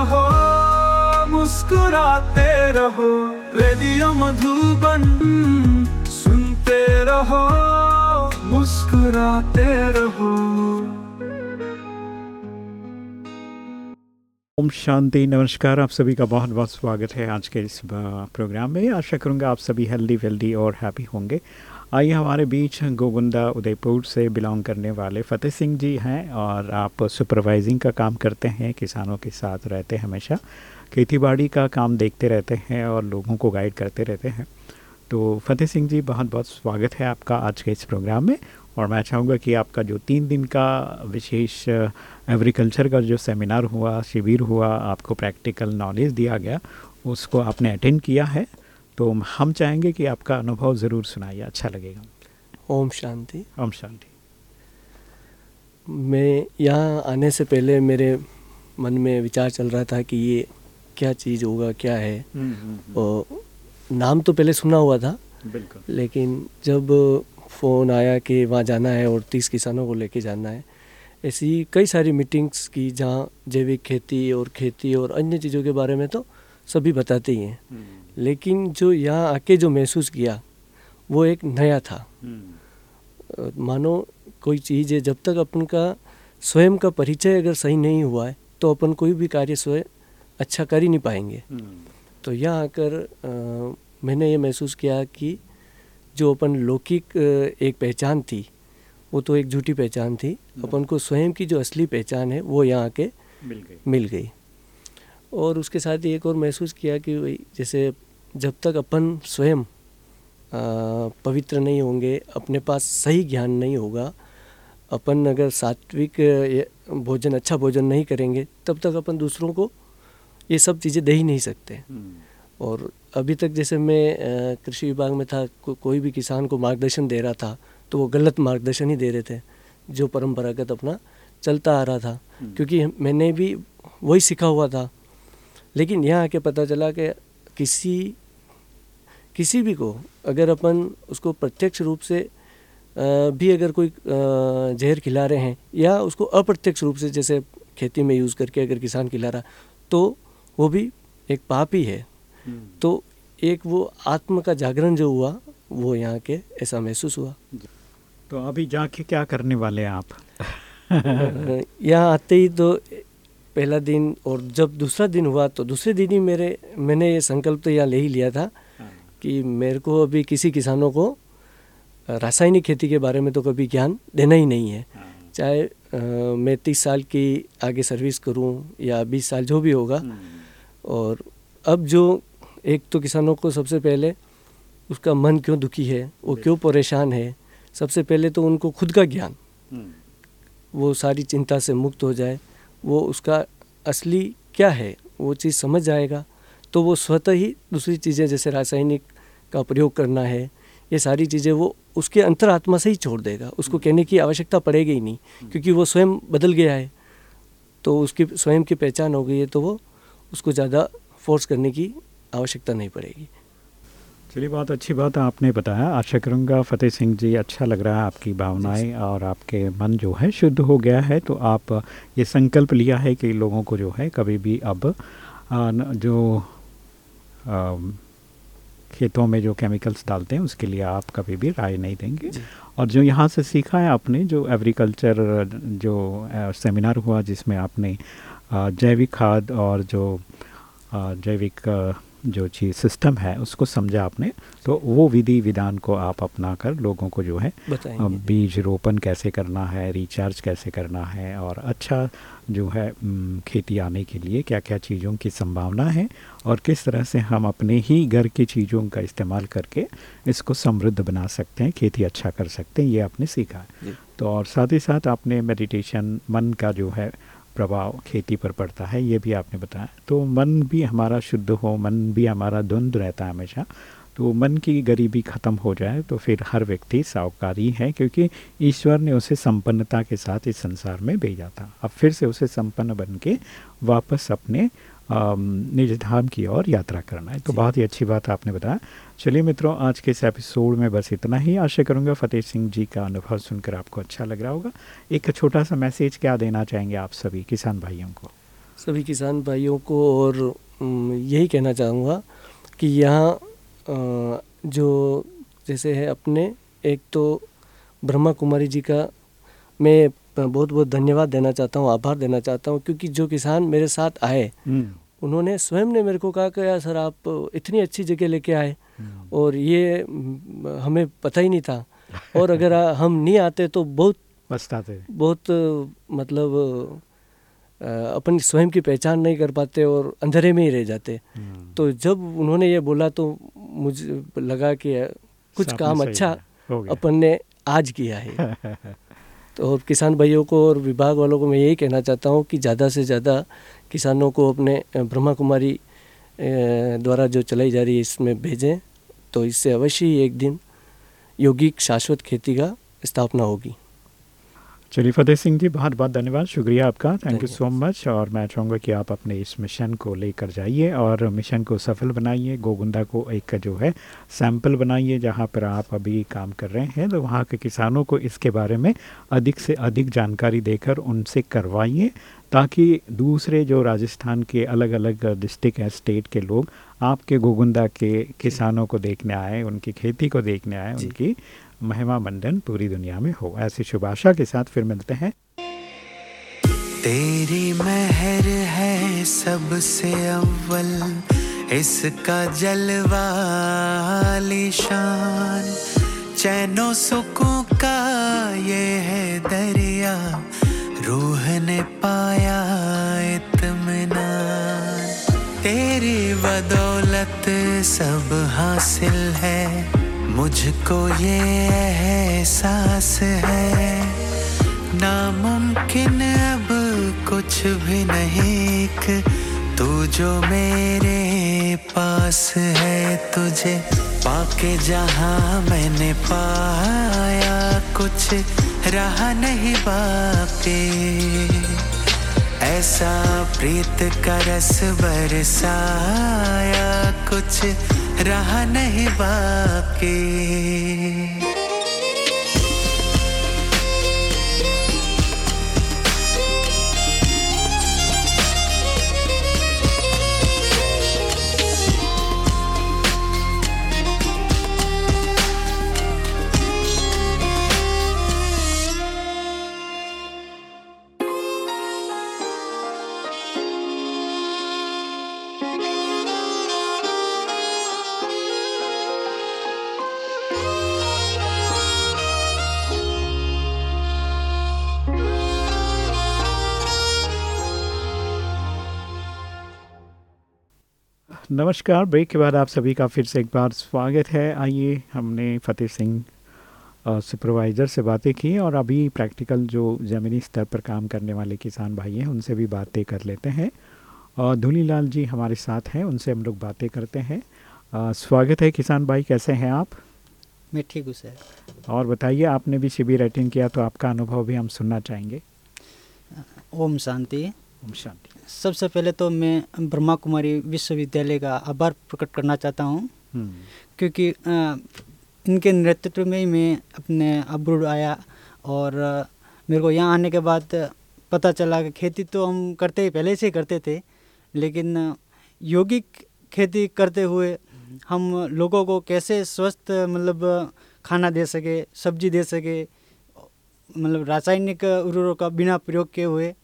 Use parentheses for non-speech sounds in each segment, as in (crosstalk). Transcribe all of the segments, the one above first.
रहो, मुस्कुराते रहो, रेडियो मधुबन सुनते रहो, मुस्कुराते रहो। ओम शांति, नमस्कार, आप सभी का बहुत बहुत स्वागत है आज के इस प्रोग्राम में। आशा करूँगा आप सभी हेल्दी वेल्दी और हैप्पी होंगे। आइए हमारे बीच गोगुंदा उदयपुर से बिलोंग करने वाले फतेह सिंह जी हैं और आप सुपरवाइजिंग का काम करते हैं, किसानों के साथ रहते हैं हमेशा खेती बाड़ी का काम देखते रहते हैं और लोगों को गाइड करते रहते हैं। तो फतेह सिंह जी बहुत बहुत स्वागत है आपका आज के इस प्रोग्राम में और मैं चाहूँगा कि आपका जो तीन दिन का विशेष एग्रीकल्चर का जो सेमिनार हुआ, शिविर हुआ, आपको प्रैक्टिकल नॉलेज दिया गया, उसको आपने अटेंड किया है। तो हम चाहेंगे कि आपका अनुभव ज़रूर सुनाइए अच्छा लगेगा। ओम शांति। ओम शांति। मैं यहाँ आने से पहले मेरे मन में विचार चल रहा था कि ये क्या चीज़ होगा क्या है। और नाम तो पहले सुना हुआ था बिल्कुल। लेकिन जब फ़ोन आया कि वहाँ जाना है और तीस किसानों को लेके जाना है ऐसी कई सारी मीटिंग्स की जहाँ जैविक खेती और खेती और अन्य चीज़ों के बारे में तो सभी बताते ही हैं। लेकिन जो यहाँ आके जो महसूस किया वो एक नया था। मानो कोई चीज़ है जब तक अपन का स्वयं का परिचय अगर सही नहीं हुआ है तो अपन कोई भी कार्य स्वयं अच्छा कर ही नहीं पाएँगे। तो यहाँ आकर आ, मैंने ये महसूस किया कि जो अपन लौकिक एक पहचान थी वो तो एक झूठी पहचान थी। अपन को स्वयं की जो असली पहचान है वो यहाँ आके मिल गई। मिल गई। और उसके साथ ही एक और महसूस किया कि जैसे जब तक अपन स्वयं पवित्र नहीं होंगे अपने पास सही ज्ञान नहीं होगा अपन अगर सात्विक भोजन अच्छा भोजन नहीं करेंगे तब तक अपन दूसरों को ये सब चीज़ें दे ही नहीं सकते। और अभी तक जैसे मैं कृषि विभाग में था को, कोई भी किसान को मार्गदर्शन दे रहा था तो वो गलत मार्गदर्शन ही दे रहे थे जो परंपरागत अपना चलता आ रहा था। क्योंकि मैंने भी वही सीखा हुआ था। लेकिन यहाँ आके पता चला कि किसी किसी भी को अगर अपन उसको प्रत्यक्ष रूप से भी अगर कोई जहर खिला रहे हैं या उसको अप्रत्यक्ष रूप से जैसे खेती में यूज़ करके अगर किसान खिला रहा तो वो भी एक पाप ही। है तो एक वो आत्म का जागरण जो हुआ वो यहाँ के ऐसा महसूस हुआ। तो अभी जाके क्या करने वाले हैं आप? यहाँ आते ही तो पहला दिन और जब दूसरा दिन हुआ तो दूसरे दिन ही मेरे मैंने ये संकल्प तो यहाँ ले ही लिया था कि मेरे को अभी किसी किसानों को रासायनिक खेती के बारे में तो कभी ज्ञान देना ही नहीं है। चाहे मैं तीस साल की आगे सर्विस करूँ या बीस साल जो भी होगा। और अब जो एक तो किसानों को सबसे पहले उसका मन क्यों दुखी है वो क्यों परेशान है सबसे पहले तो उनको खुद का ज्ञान। वो सारी चिंता से मुक्त हो जाए। वो उसका असली क्या है वो चीज़ समझ जाएगा। तो वो स्वतः ही दूसरी चीज़ें जैसे रासायनिक का प्रयोग करना है ये सारी चीज़ें वो उसके अंतरात्मा से ही छोड़ देगा। उसको कहने की आवश्यकता पड़ेगी ही नहीं क्योंकि वो स्वयं बदल गया है। तो उसकी स्वयं की पहचान हो गई है तो वो उसको ज़्यादा फोर्स करने की आवश्यकता नहीं पड़ेगी। चलिए बहुत अच्छी बात आपने बताया। आशा करूँगा फतेह सिंह जी अच्छा लग रहा है आपकी भावनाएँ और आपके मन जो है शुद्ध हो गया है। तो आप ये संकल्प लिया है कि लोगों को जो है कभी भी अब जो खेतों में जो केमिकल्स डालते हैं उसके लिए आप कभी भी राय नहीं देंगे। और जो यहाँ से सीखा है आपने जो एग्रीकल्चर जो सेमिनार हुआ जिसमें आपने जैविक खाद और जो जैविक जो चीज़ सिस्टम है उसको समझा आपने तो वो विधि विधान को आप अपना कर लोगों को जो है बीज रोपण कैसे करना है रिचार्ज कैसे करना है और अच्छा जो है खेती आने के लिए क्या क्या चीज़ों की संभावना है और किस तरह से हम अपने ही घर की चीज़ों का इस्तेमाल करके इसको समृद्ध बना सकते हैं खेती अच्छा कर सकते हैं ये आपने सीखा। है तो और साथ ही साथ आपने मेडिटेशन मन का जो है प्रभाव खेती पर पड़ता है, ये भी आपने बताया। तो मन भी हमारा शुद्ध हो, मन भी हमारा धुंध रहता है हमेशा। तो मन की गरीबी ख़त्म हो जाए तो फिर हर व्यक्ति सावकारी है, क्योंकि ईश्वर ने उसे संपन्नता के साथ इस संसार में भेजा था। अब फिर से उसे संपन्न बन के वापस अपने निज धाम की ओर यात्रा करना है। तो बहुत ही अच्छी बात आपने बताया। चलिए मित्रों आज के इस एपिसोड में बस इतना ही। आशा करूँगा फतेह सिंह जी का अनुभव सुनकर आपको अच्छा लग रहा होगा। एक छोटा सा मैसेज क्या देना चाहेंगे आप सभी किसान भाइयों को? सभी किसान भाइयों को और यही कहना चाहूँगा कि यहाँ जो जैसे है अपने एक तो ब्रह्मा कुमारी जी का मैं बहुत बहुत धन्यवाद देना चाहता हूँ आभार देना चाहता हूँ क्योंकि जो किसान मेरे साथ आए हम्म। उन्होंने स्वयं ने मेरे को कहा कि यार सर आप इतनी अच्छी जगह लेके आए हम्म। और ये हमें पता ही नहीं था और अगर हम नहीं आते तो बहुत पछताते बहुत मतलब अपन स्वयं की पहचान नहीं कर पाते और अंधेरे में ही रह जाते हम्म। तो जब उन्होंने ये बोला तो मुझे लगा कि कुछ काम अच्छा अपन ने आज किया है (laughs) तो किसान भाइयों को और विभाग वालों को मैं यही कहना चाहता हूँ कि ज़्यादा से ज़्यादा किसानों को अपने ब्रह्मा कुमारी द्वारा जो चलाई जा रही है इसमें भेजें तो इससे अवश्य ही एक दिन यौगिक शाश्वत खेती का स्थापना होगी। चलिए फतेह सिंह जी बहुत बहुत धन्यवाद। शुक्रिया आपका। थैंक यू सो मच और मैं चाहूँगा कि आप अपने इस मिशन को लेकर जाइए और मिशन को सफल बनाइए। गोगुंदा को एक जो है सैंपल बनाइए जहाँ पर आप अभी काम कर रहे हैं। तो वहाँ के किसानों को इसके बारे में अधिक से अधिक जानकारी देकर उनसे करवाइए ताकि दूसरे जो राजस्थान के अलग अलग डिस्ट्रिक्ट हैं स्टेट के लोग आपके गोगुंदा के किसानों को देखने आए उनकी खेती को देखने आए उनकी महिमा मंडन पूरी दुनिया में हो। ऐसी शुभ आशा के साथ फिर मिलते हैं। तेरी महर है सबसे अव्वल, इसका जलवा चैनो सुखों का ये है दरिया, रूह ने पाया इत्मीनान। तेरी बदौलत सब हासिल है मुझको ये एहसास है। नामुमकिन अब कुछ भी नहीं। तू जो मेरे पास है, तुझे पाके जहाँ मैंने पाया कुछ रहा नहीं बाकी। ऐसा प्रीत का रस बरसाया कुछ रहा नहीं बाकी नमस्कार ब्रेक के बाद आप सभी का फिर से एक बार स्वागत है। आइए हमने फतेह सिंह सुपरवाइज़र से बातें की और अभी प्रैक्टिकल जो ज़मीनी स्तर पर काम करने वाले किसान भाई हैं उनसे भी बातें कर लेते हैं। और धुनीलाल जी हमारे साथ हैं उनसे हम लोग बातें करते हैं। आ, स्वागत है किसान भाई कैसे हैं आप? मैं ठीक हूँ सर। और बताइए आपने भी शिविर अटेंड किया तो आपका अनुभव भी हम सुनना चाहेंगे। ओम शांति। ओम शांति सबसे पहले तो मैं ब्रह्मा कुमारी विश्वविद्यालय का आभार प्रकट करना चाहता हूँ हम्म। क्योंकि इनके नेतृत्व में ही मैं अपने अब्रुड आया और मेरे को यहाँ आने के बाद पता चला कि खेती तो हम करते ही पहले से ही करते थे लेकिन यौगिक खेती करते हुए हम लोगों को कैसे स्वस्थ मतलब खाना दे सके सब्ज़ी दे सके मतलब रासायनिक उर्वरकों का बिना प्रयोग किए हुए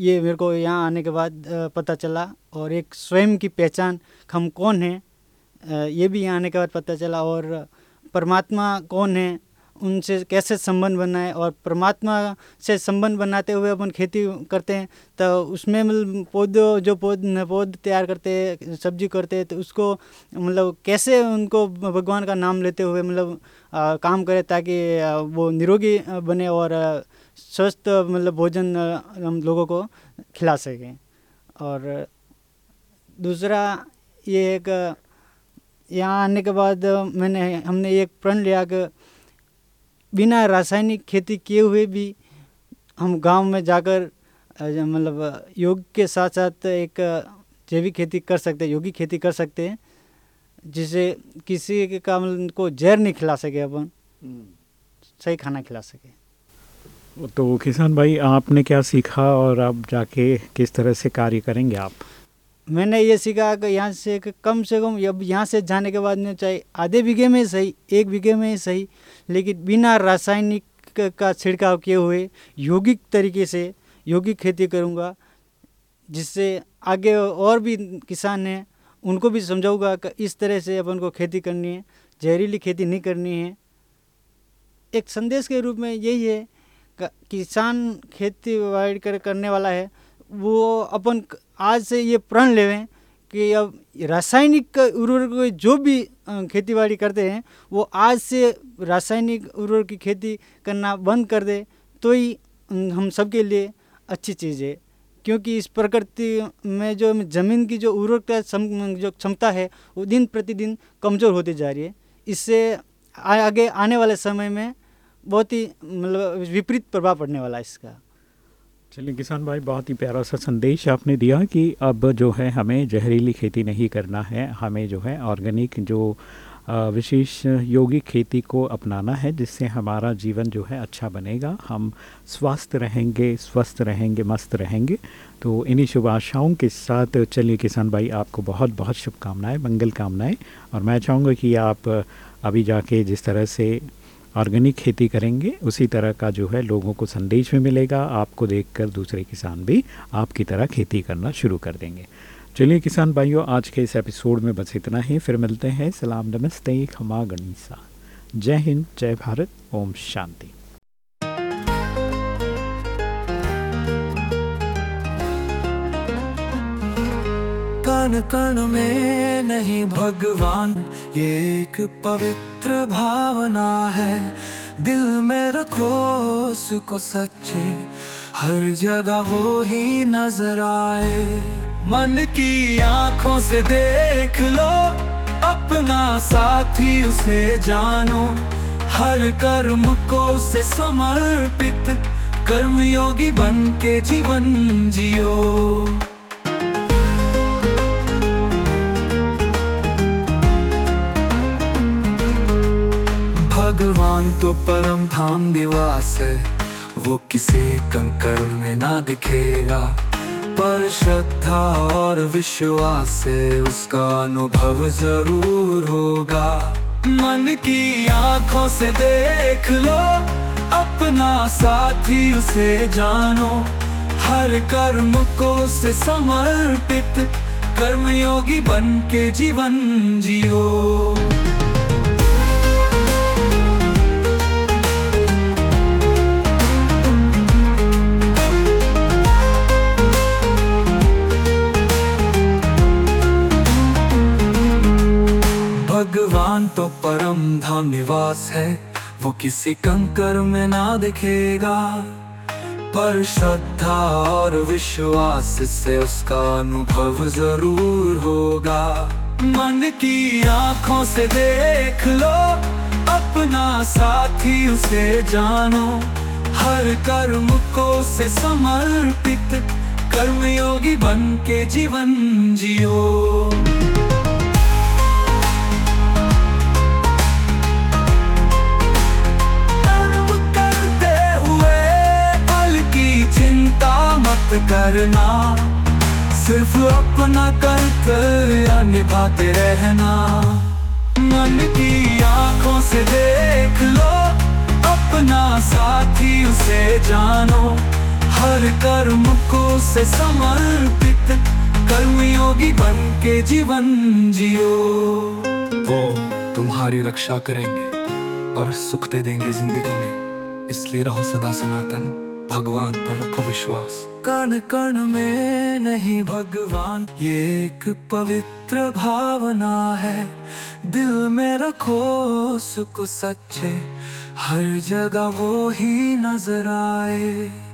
ये मेरे को यहाँ आने के बाद पता चला और एक स्वयं की पहचान हम कौन हैं ये भी यहाँ आने के बाद पता चला और परमात्मा कौन है, उनसे कैसे संबंध बनाए और परमात्मा से संबंध बनाते हुए अपन खेती करते हैं तो उसमें मतलब पौधों, जो पौध पौध तैयार करते हैं सब्ज़ी करते हैं तो उसको मतलब कैसे उनको भगवान का नाम लेते हुए मतलब काम करें ताकि वो निरोगी बने और स्वस्थ मतलब भोजन हम लोगों को खिला सकें। और दूसरा ये एक यहाँ आने के बाद मैंने हमने एक प्रण लिया कि बिना रासायनिक खेती किए हुए भी हम गाँव में जाकर मतलब योग के साथ साथ एक जैविक खेती कर सकते हैं योगी खेती कर सकते हैं जिससे किसी के का को जहर नहीं खिला सके अपन। सही खाना खिला सके। तो किसान भाई, आपने क्या सीखा और आप जाके किस तरह से कार्य करेंगे आप? मैंने ये सीखा कि यहाँ से कि कम से कम अब यहाँ से जाने के बाद में चाहे आधे बीघे में सही, एक बीघे में सही, लेकिन बिना रासायनिक का छिड़काव किए हुए यौगिक तरीके से यौगिक खेती करूँगा, जिससे आगे और भी किसान हैं, उनको भी समझाऊँगा कि इस तरह से अपन को खेती करनी है, जहरीली खेती नहीं करनी है। एक संदेश के रूप में यही है किसान खेती बाड़ी कर, करने वाला है, वो अपन आज से ये प्रण लेवें कि अब रासायनिक उर्वरक जो भी खेती बाड़ी करते हैं, वो आज से रासायनिक उर्वरक की खेती करना बंद कर दे तो ही हम सबके लिए अच्छी चीज़ है। क्योंकि इस प्रकृति में जो ज़मीन की जो उर्वरकता जो क्षमता है, वो दिन प्रतिदिन कमज़ोर होती जा रही है। इससे आगे आने वाले समय में बहुत ही मतलब विपरीत प्रभाव पड़ने वाला है इसका। चलिए किसान भाई, बहुत ही प्यारा सा संदेश आपने दिया कि अब जो है हमें जहरीली खेती नहीं करना है, हमें जो है ऑर्गेनिक, जो विशेष यौगिक खेती को अपनाना है, जिससे हमारा जीवन जो है अच्छा बनेगा। हम स्वस्थ रहेंगे स्वस्थ रहेंगे, मस्त रहेंगे। तो इन्हीं शुभ आशाओं के साथ चलिए किसान भाई, आपको बहुत बहुत शुभकामनाएँ, मंगल कामनाएँ। और मैं चाहूँगा कि आप अभी जाके जिस तरह से ऑर्गेनिक खेती करेंगे, उसी तरह का जो है लोगों को संदेश भी मिलेगा, आपको देखकर दूसरे किसान भी आपकी तरह खेती करना शुरू कर देंगे। चलिए किसान भाइयों, आज के इस एपिसोड में बस इतना ही, फिर मिलते हैं। सलाम नमस्ते, खमा गणिसा। जय हिंद, जय भारत, ओम शांति। कण कण में नहीं, भगवान, ये एक पवित्र भावना है। दिल में रखो उसको सच्चे, हर जगह वो ही नज़र आए। मन की आँखों से देख लो, अपना साथी उसे जानो। हर कर्म को से समर्पित, कर्मयोगी बन के जीवन जियो। भगवान तो परम धाम निवास है। वो किसी कंकर में ना दिखेगा। पर श्रद्धा और विश्वास से उसका अनुभव ज़रूर होगा। मन की आँखों से देख लो, अपना साथी उसे जानो। हर कर्म को से समर्पित, कर्मयोगी बन के जीवन जियो। भगवान तो परम धाम निवास है। वो किसी कंकर में ना दिखेगा। पर श्रद्धा और विश्वास से उसका अनुभव ज़रूर होगा। मन की आँखों से देख लो। अपना साथी उसे जानो। हर कर्म को से समर्पित। कर्मयोगी बन के जीवन जियो। मत करना, सिर्फ़ अपना कर्तव्य निभाते रहना। मन की आँखों से देख लो, अपना साथी उसे जानो। हर कर्म को से समर्पित कर्मयोगी बन के जीवन जियो। वो तुम्हारी रक्षा करेंगे और सुख दे देंगे ज़िंदगी में। इसलिए रहो सदा सनातन। भगवान पर विश्वास कण कण में नहीं भगवान, ये एक पवित्र भावना है। दिल में रखो सुख सच्चे, हर जगह वो ही नज़र आए।